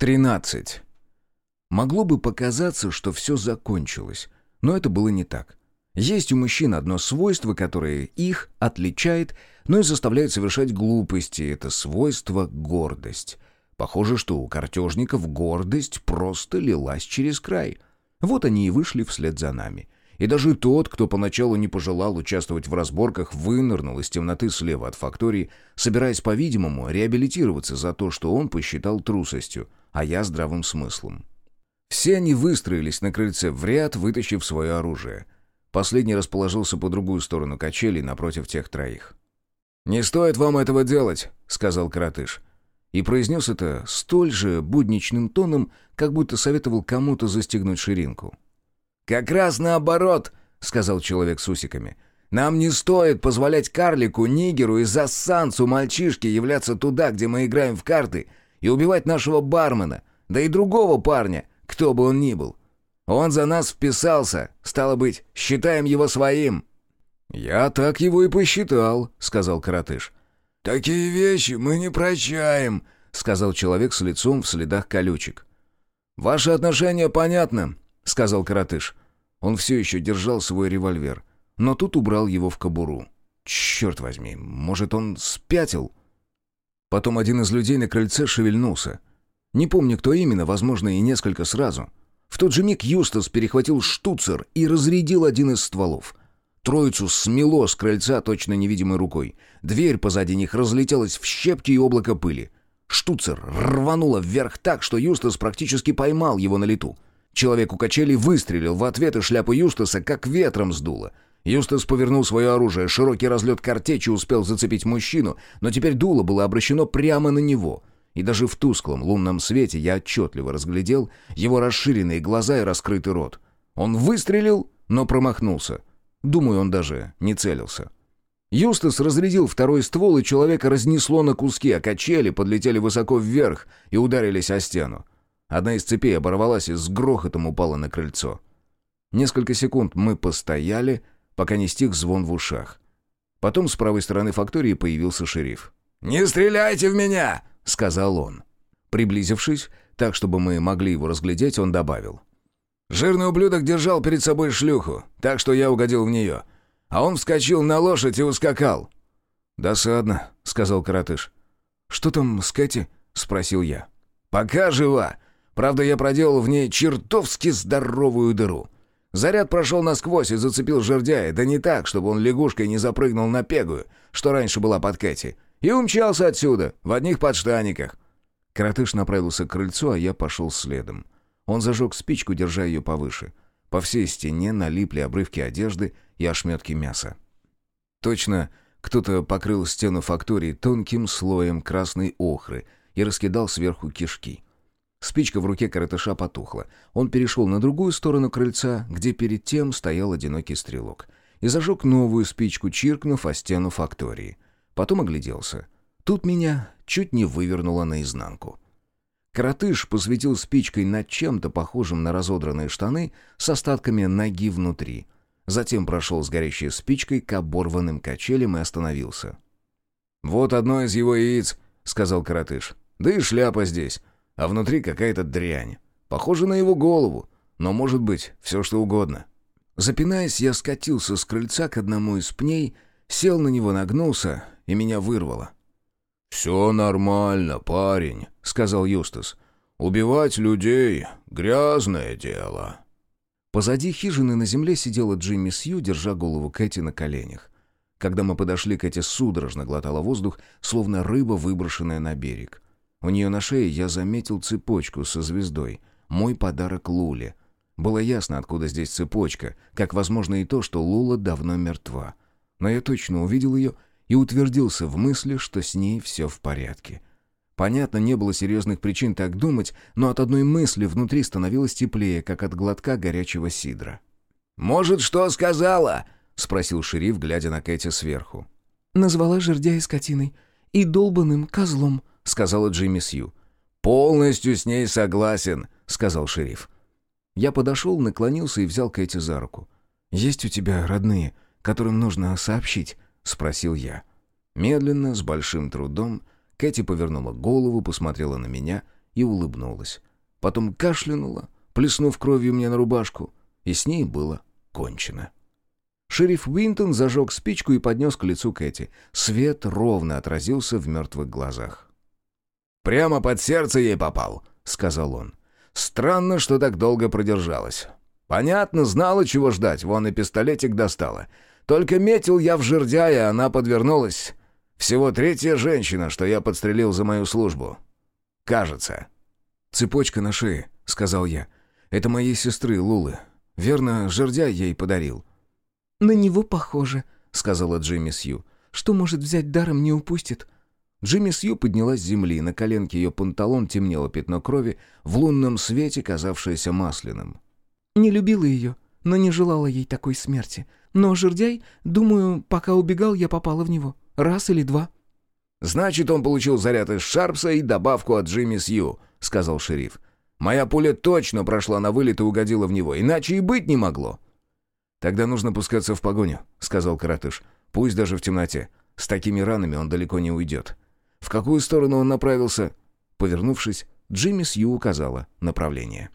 13. Могло бы показаться, что все закончилось, но это было не так. Есть у мужчин одно свойство, которое их отличает, но и заставляет совершать глупости. Это свойство — гордость. Похоже, что у картежников гордость просто лилась через край. Вот они и вышли вслед за нами. И даже тот, кто поначалу не пожелал участвовать в разборках, вынырнул из темноты слева от фактории, собираясь, по-видимому, реабилитироваться за то, что он посчитал трусостью — а я здравым смыслом. Все они выстроились на крыльце в ряд, вытащив свое оружие. Последний расположился по другую сторону качелей напротив тех троих. «Не стоит вам этого делать», — сказал Каратыш. И произнес это столь же будничным тоном, как будто советовал кому-то застегнуть ширинку. «Как раз наоборот», — сказал человек с усиками. «Нам не стоит позволять карлику, нигеру и засанцу мальчишке являться туда, где мы играем в карты, и убивать нашего бармена, да и другого парня, кто бы он ни был. Он за нас вписался, стало быть, считаем его своим». «Я так его и посчитал», — сказал Каратыш. «Такие вещи мы не прощаем», — сказал человек с лицом в следах колючек. «Ваше отношение понятно», — сказал Каратыш. Он все еще держал свой револьвер, но тут убрал его в кобуру. «Черт возьми, может, он спятил?» Потом один из людей на крыльце шевельнулся. Не помню, кто именно, возможно, и несколько сразу. В тот же миг Юстас перехватил штуцер и разрядил один из стволов. Троицу смело с крыльца точно невидимой рукой. Дверь позади них разлетелась в щепки и облако пыли. Штуцер рвануло вверх так, что Юстас практически поймал его на лету. Человек у качелей выстрелил в ответ, и шляпу Юстаса как ветром сдуло — Юстас повернул свое оружие. Широкий разлет картечи успел зацепить мужчину, но теперь дуло было обращено прямо на него. И даже в тусклом лунном свете я отчетливо разглядел его расширенные глаза и раскрытый рот. Он выстрелил, но промахнулся. Думаю, он даже не целился. Юстас разрядил второй ствол, и человека разнесло на куски, а качели подлетели высоко вверх и ударились о стену. Одна из цепей оборвалась и с грохотом упала на крыльцо. Несколько секунд мы постояли, пока не стих звон в ушах. Потом с правой стороны фактории появился шериф. «Не стреляйте в меня!» — сказал он. Приблизившись, так, чтобы мы могли его разглядеть, он добавил. «Жирный ублюдок держал перед собой шлюху, так что я угодил в нее. А он вскочил на лошадь и ускакал». «Досадно», — сказал коротыш. «Что там с Кэти?» — спросил я. «Пока жива. Правда, я проделал в ней чертовски здоровую дыру. Заряд прошел насквозь и зацепил жердяя, да не так, чтобы он лягушкой не запрыгнул на пегую, что раньше была под Кэти, и умчался отсюда, в одних подштаниках. Коротыш направился к крыльцу, а я пошел следом. Он зажег спичку, держа ее повыше. По всей стене налипли обрывки одежды и ошметки мяса. Точно кто-то покрыл стену фактории тонким слоем красной охры и раскидал сверху кишки. Спичка в руке коротыша потухла. Он перешел на другую сторону крыльца, где перед тем стоял одинокий стрелок. И зажег новую спичку, чиркнув о стену фактории. Потом огляделся. Тут меня чуть не вывернуло наизнанку. Коротыш посветил спичкой над чем-то похожим на разодранные штаны с остатками ноги внутри. Затем прошел с горящей спичкой к оборванным качелям и остановился. «Вот одно из его яиц», — сказал коротыш. «Да и шляпа здесь а внутри какая-то дрянь. Похоже на его голову, но может быть все что угодно. Запинаясь, я скатился с крыльца к одному из пней, сел на него, нагнулся, и меня вырвало. «Все нормально, парень», — сказал Юстас. «Убивать людей — грязное дело». Позади хижины на земле сидела Джимми Сью, держа голову Кэти на коленях. Когда мы подошли, Кэти судорожно глотала воздух, словно рыба, выброшенная на берег. У нее на шее я заметил цепочку со звездой. Мой подарок Луле. Было ясно, откуда здесь цепочка, как возможно и то, что Лула давно мертва. Но я точно увидел ее и утвердился в мысли, что с ней все в порядке. Понятно, не было серьезных причин так думать, но от одной мысли внутри становилось теплее, как от глотка горячего сидра. «Может, что сказала?» — спросил шериф, глядя на Кэти сверху. «Назвала жердяя скотиной и долбанным козлом», — сказала Джимми Сью. «Полностью с ней согласен», — сказал шериф. Я подошел, наклонился и взял Кэти за руку. «Есть у тебя родные, которым нужно сообщить?» — спросил я. Медленно, с большим трудом, Кэти повернула голову, посмотрела на меня и улыбнулась. Потом кашлянула, плеснув кровью мне на рубашку, и с ней было кончено. Шериф Уинтон зажег спичку и поднес к лицу Кэти. Свет ровно отразился в мертвых глазах. «Прямо под сердце ей попал», — сказал он. «Странно, что так долго продержалась. Понятно, знала, чего ждать, вон и пистолетик достала. Только метил я в жердя, и она подвернулась. Всего третья женщина, что я подстрелил за мою службу. Кажется». «Цепочка на шее», — сказал я. «Это моей сестры Лулы. Верно, жердя ей подарил». «На него похоже», — сказала Джимми Сью. «Что может взять даром, не упустит». Джимми Сью поднялась с земли, на коленке ее панталон темнело пятно крови, в лунном свете казавшееся масляным. «Не любила ее, но не желала ей такой смерти. Но жердяй, думаю, пока убегал, я попала в него. Раз или два». «Значит, он получил заряд из Шарпса и добавку от Джимми Сью», — сказал шериф. «Моя пуля точно прошла на вылет и угодила в него, иначе и быть не могло». «Тогда нужно пускаться в погоню», — сказал Каратыш. «Пусть даже в темноте. С такими ранами он далеко не уйдет». В какую сторону он направился? Повернувшись, Джимми Сью указала направление.